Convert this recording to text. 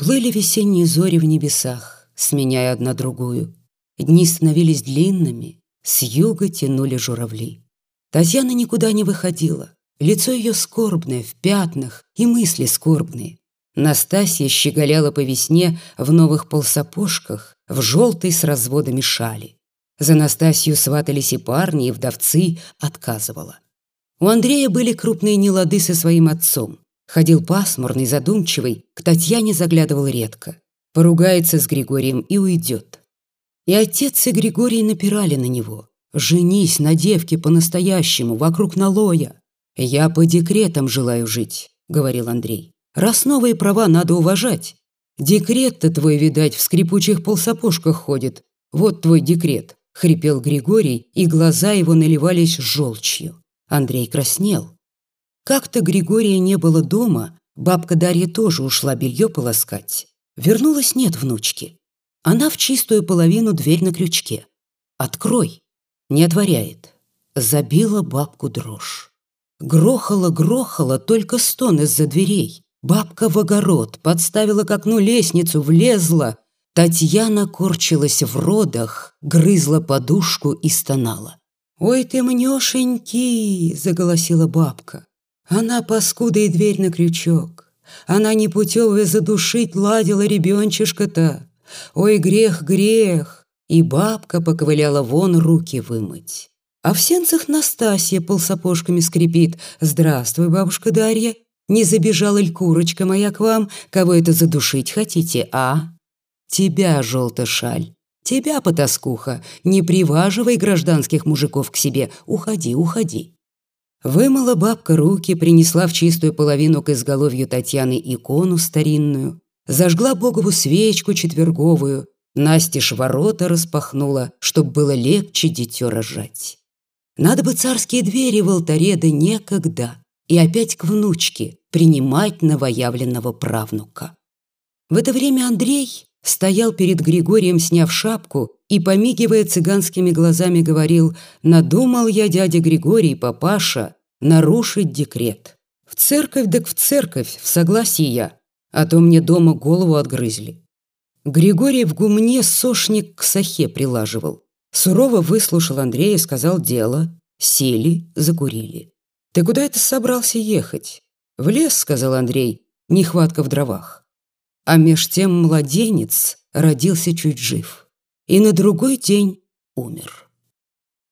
Плыли весенние зори в небесах, сменяя одна другую. Дни становились длинными, с юга тянули журавли. Татьяна никуда не выходила. Лицо ее скорбное, в пятнах, и мысли скорбные. Настасья щеголяла по весне в новых полсапожках, в желтой с разводами шали. За Настасью сватались и парни, и вдовцы, отказывала. У Андрея были крупные нелады со своим отцом. Ходил пасмурный, задумчивый, к Татьяне заглядывал редко. Поругается с Григорием и уйдет. И отец и Григорий напирали на него. «Женись на девке по-настоящему, вокруг налоя». «Я по декретам желаю жить», — говорил Андрей. «Раз новые права надо уважать. Декрет-то твой, видать, в скрипучих полсапожках ходит. Вот твой декрет», — хрипел Григорий, и глаза его наливались желчью. Андрей краснел. Как-то Григория не было дома, бабка Дарья тоже ушла белье полоскать. Вернулась нет внучки. Она в чистую половину дверь на крючке. «Открой!» Не отворяет. Забила бабку дрожь. Грохала-грохала только стон из-за дверей. Бабка в огород, подставила к окну лестницу, влезла. Татьяна корчилась в родах, грызла подушку и стонала. «Ой ты, мнешенький!» – заголосила бабка. Она паскуда и дверь на крючок. Она непутевая задушить ладила ребенчишка-то. Ой, грех, грех. И бабка поковыляла вон руки вымыть. А в сенцах Настасья полсапожками скрипит. «Здравствуй, бабушка Дарья. Не забежала ль курочка моя к вам? Кого это задушить хотите, а?» «Тебя, желтая шаль, тебя, потаскуха, не приваживай гражданских мужиков к себе. Уходи, уходи». Вымыла бабка руки, принесла в чистую половину к изголовью Татьяны икону старинную, зажгла Богову свечку четверговую, Настежь ворота распахнула, чтоб было легче дитё рожать. Надо бы царские двери в алтаре, да некогда, и опять к внучке принимать новоявленного правнука. В это время Андрей стоял перед Григорием, сняв шапку, и, помигивая цыганскими глазами, говорил «Надумал я, дядя Григорий, папаша, нарушить декрет. В церковь так в церковь, в согласии я, а то мне дома голову отгрызли». Григорий в гумне сошник к сахе прилаживал. Сурово выслушал Андрея, сказал дело. Сели, закурили. «Ты куда это собрался ехать?» «В лес», — сказал Андрей, — «нехватка в дровах». А меж тем младенец родился чуть жив и на другой день умер.